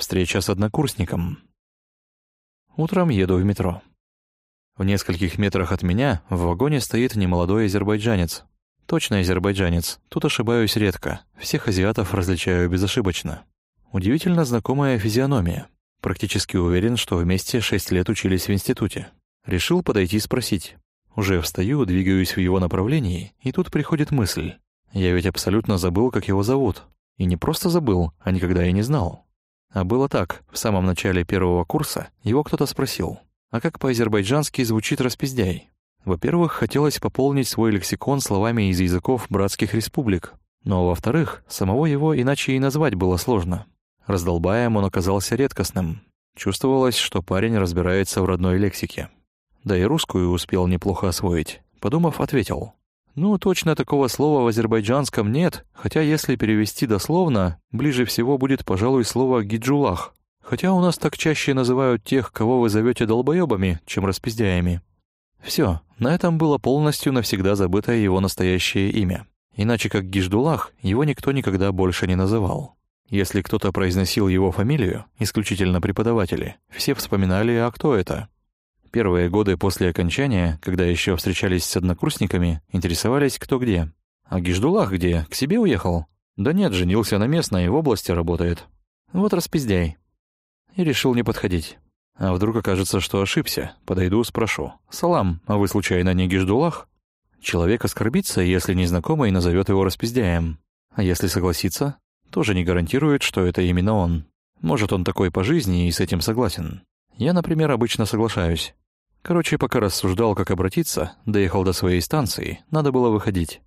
Встреча с однокурсником. Утром еду в метро. В нескольких метрах от меня в вагоне стоит немолодой азербайджанец. Точно азербайджанец, тут ошибаюсь редко, всех азиатов различаю безошибочно. Удивительно знакомая физиономия. Практически уверен, что вместе шесть лет учились в институте. Решил подойти спросить. Уже встаю, двигаюсь в его направлении, и тут приходит мысль. Я ведь абсолютно забыл, как его зовут. И не просто забыл, а никогда и не знал. А было так, в самом начале первого курса его кто-то спросил, а как по-азербайджански звучит «распиздяй»? Во-первых, хотелось пополнить свой лексикон словами из языков братских республик, но, во-вторых, самого его иначе и назвать было сложно. Раздолбаем он оказался редкостным. Чувствовалось, что парень разбирается в родной лексике. Да и русскую успел неплохо освоить. Подумав, ответил. Ну, точно такого слова в азербайджанском нет, хотя если перевести дословно, ближе всего будет, пожалуй, слово «гиджулах». Хотя у нас так чаще называют тех, кого вы зовете долбоебами, чем распиздяями. Все, на этом было полностью навсегда забыто его настоящее имя. Иначе как Гиждулах его никто никогда больше не называл. Если кто-то произносил его фамилию, исключительно преподаватели, все вспоминали, а кто это. Первые годы после окончания, когда еще встречались с однокурсниками, интересовались кто где. А Гиждулах где? К себе уехал? Да нет, женился на местной, в области работает. Вот распиздяй. И решил не подходить. А вдруг окажется, что ошибся? Подойду, спрошу. «Салам, а вы случайно не Гиждулах?» Человек оскорбится, если незнакомый назовет его распиздяем. А если согласится, тоже не гарантирует, что это именно он. Может, он такой по жизни и с этим согласен. Я, например, обычно соглашаюсь. Короче, пока рассуждал, как обратиться, доехал до своей станции, надо было выходить.